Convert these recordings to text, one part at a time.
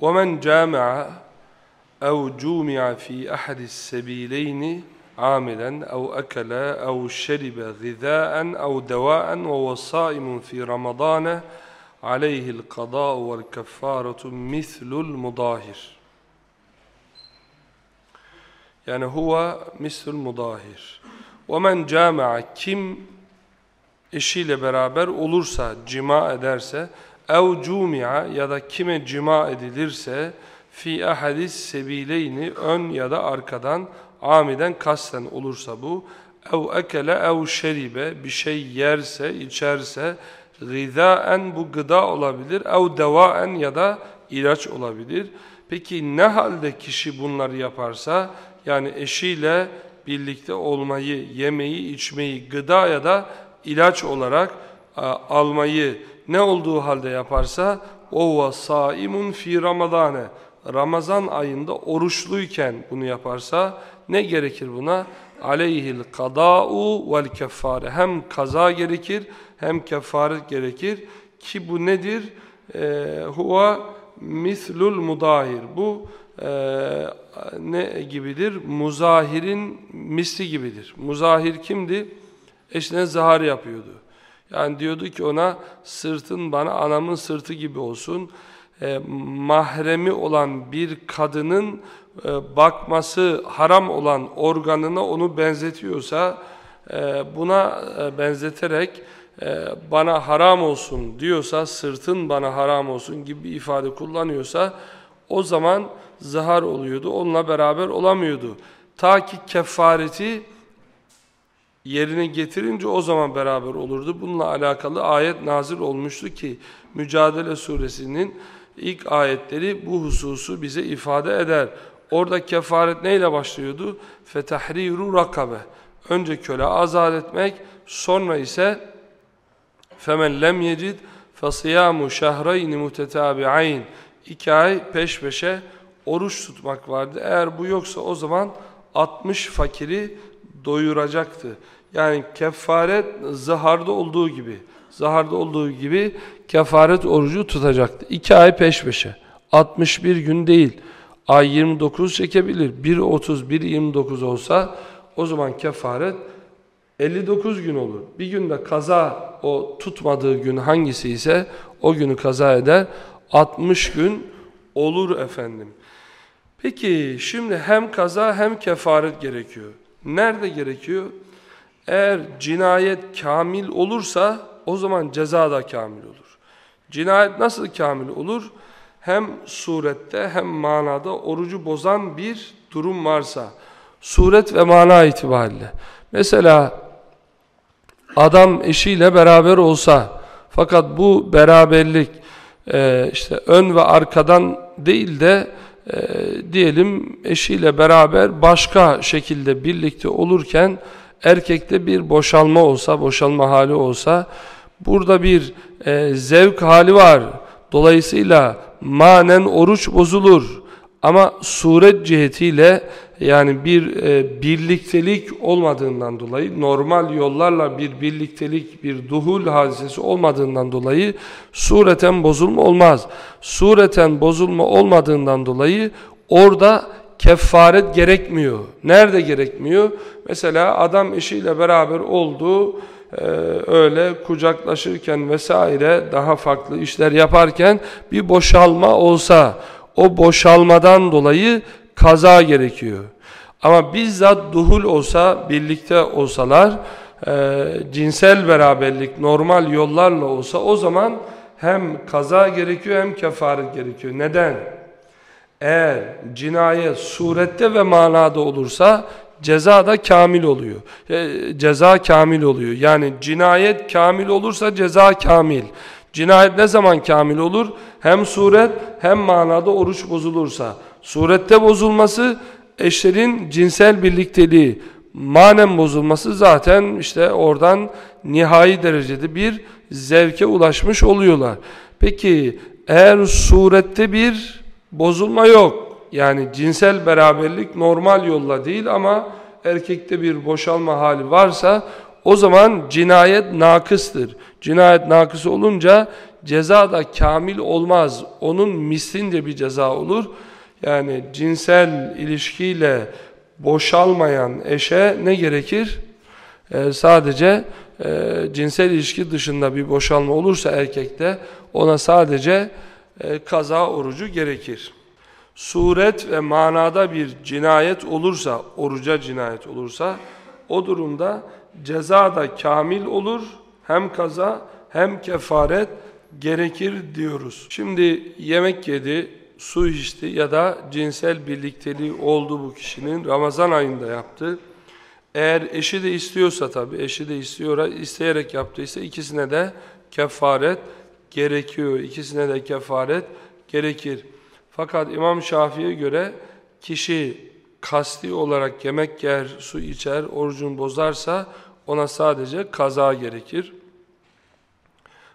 وَمَنْ جَامَعَ اَوْ جُومِعَ ف۪ي اَحَدِ السَّب۪يلَيْنِ عاملا أو أكل أو شرب غذاء أو دواء وهو صائم في رمضان عليه القضاء والكفارة مثل yani huve mislul mudahir. Ve men cami'a kim eşiyle beraber olursa, cima ederse, ev cumi'a ya da kime cima edilirse, fi ahadis sebileyni ön ya da arkadan amiden kasten olursa bu, ev ekele ev şeribe bir şey yerse, içerse, gıdaen bu gıda olabilir, ev devaen ya da ilaç olabilir. Peki ne halde kişi bunları yaparsa, yani eşiyle birlikte olmayı, yemeği, içmeyi, gıda ya da ilaç olarak almayı ne olduğu halde yaparsa o saimun fi ramadane Ramazan ayında oruçluyken bunu yaparsa ne gerekir buna? Aleyhil kada'u vel keffare. Hem kaza gerekir hem kefaret gerekir ki bu nedir? Ee, huwa mislul mudahir. Bu e, ne gibidir? Muzahirin misli gibidir. Muzahir kimdi? Eşine zahar yapıyordu. Yani diyordu ki ona sırtın bana anamın sırtı gibi olsun. E, mahremi olan bir kadının e, bakması haram olan organına onu benzetiyorsa e, buna e, benzeterek e, bana haram olsun diyorsa sırtın bana haram olsun gibi bir ifade kullanıyorsa o zaman zahar oluyordu. Onunla beraber olamıyordu. Ta ki kefareti yerine getirince o zaman beraber olurdu. Bununla alakalı ayet nazil olmuştu ki Mücadele suresinin ilk ayetleri bu hususu bize ifade eder. Orada kefaret neyle başlıyordu? Fetahriru rakabe. Önce köle azat etmek, sonra ise femen lem yecid fasiyamu şehrayn mutetabi'ayn. İki ay peş peşe oruç tutmak vardı. Eğer bu yoksa o zaman 60 fakiri doyuracaktı. Yani kefaret zaharda olduğu gibi, zaharda olduğu gibi kefaret orucu tutacaktı. 2 ay peş peşe. 61 gün değil. Ay 29 çekebilir. 1.30, 1.29 olsa o zaman kefaret 59 gün olur. Bir günde kaza o tutmadığı gün hangisi ise o günü kaza eder. 60 gün olur efendim. Peki şimdi hem kaza hem kefaret gerekiyor. Nerede gerekiyor? Eğer cinayet kamil olursa o zaman ceza da kamil olur. Cinayet nasıl kamil olur? Hem surette hem manada orucu bozan bir durum varsa suret ve mana itibariyle. Mesela adam eşiyle beraber olsa fakat bu beraberlik e, işte ön ve arkadan değil de e, diyelim eşiyle beraber başka şekilde birlikte olurken erkekte bir boşalma olsa, boşalma hali olsa burada bir e, zevk hali var. Dolayısıyla manen oruç bozulur. Ama suret cihetiyle yani bir e, birliktelik olmadığından dolayı normal yollarla bir birliktelik bir duhul hadisesi olmadığından dolayı sureten bozulma olmaz. Sureten bozulma olmadığından dolayı orada kefaret gerekmiyor. Nerede gerekmiyor? Mesela adam eşiyle beraber oldu e, öyle kucaklaşırken vesaire daha farklı işler yaparken bir boşalma olsa o boşalmadan dolayı kaza gerekiyor. Ama bizzat duhul olsa, birlikte olsalar, e, cinsel beraberlik normal yollarla olsa o zaman hem kaza gerekiyor hem kefaret gerekiyor. Neden? Eğer cinayet surette ve manada olursa ceza da kamil oluyor. E, ceza kamil oluyor. Yani cinayet kamil olursa ceza kamil. Cinayet ne zaman kamil olur? Hem suret hem manada oruç bozulursa. Surette bozulması eşlerin cinsel birlikteliği, manen bozulması zaten işte oradan nihai derecede bir zevke ulaşmış oluyorlar. Peki eğer surette bir bozulma yok, yani cinsel beraberlik normal yolla değil ama erkekte bir boşalma hali varsa o zaman cinayet nakıstır. Cinayet nakıs olunca ceza da kamil olmaz. Onun mislince bir ceza olur. Yani cinsel ilişkiyle boşalmayan eşe ne gerekir? Ee, sadece e, cinsel ilişki dışında bir boşalma olursa erkekte ona sadece e, kaza orucu gerekir. Suret ve manada bir cinayet olursa, oruca cinayet olursa o durumda ceza da kamil olur. Hem kaza hem kefaret gerekir diyoruz. Şimdi yemek yedi, su içti ya da cinsel birlikteliği oldu bu kişinin Ramazan ayında yaptı. Eğer eşi de istiyorsa tabi, eşi de istiyor, isteyerek yaptıysa ikisine de kefaret gerekiyor. İkisine de kefaret gerekir. Fakat İmam Şafii'ye göre kişi kasti olarak yemek yer, su içer, orucunu bozarsa ona sadece kaza gerekir.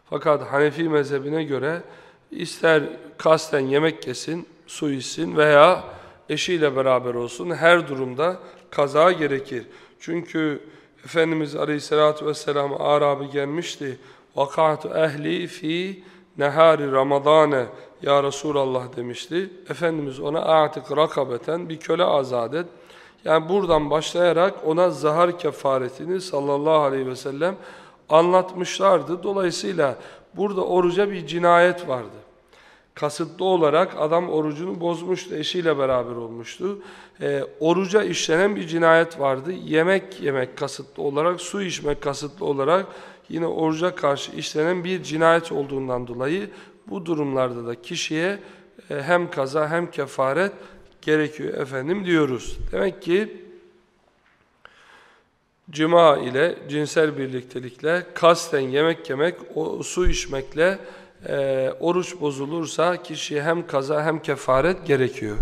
Fakat Hanefi mezhebine göre ister kasten yemek yesin, su içsin veya eşiyle beraber olsun her durumda kaza gerekir. Çünkü Efendimiz Aleyhisselatü Vesselam Arabi gelmişti. Vakatu ehli fi nehari Ramazane ya Resulallah demişti. Efendimiz ona atik rakabeten bir köle azat et. Yani buradan başlayarak ona zahar kefaretini sallallahu aleyhi ve sellem anlatmışlardı. Dolayısıyla burada oruca bir cinayet vardı. Kasıtlı olarak adam orucunu bozmuştu, eşiyle beraber olmuştu. E, oruca işlenen bir cinayet vardı. Yemek yemek kasıtlı olarak, su içmek kasıtlı olarak yine oruca karşı işlenen bir cinayet olduğundan dolayı bu durumlarda da kişiye e, hem kaza hem kefaret gerekiyor efendim diyoruz. Demek ki cima ile, cinsel birliktelikle, kasten yemek yemek, o, su içmekle e, oruç bozulursa kişiye hem kaza hem kefaret gerekiyor.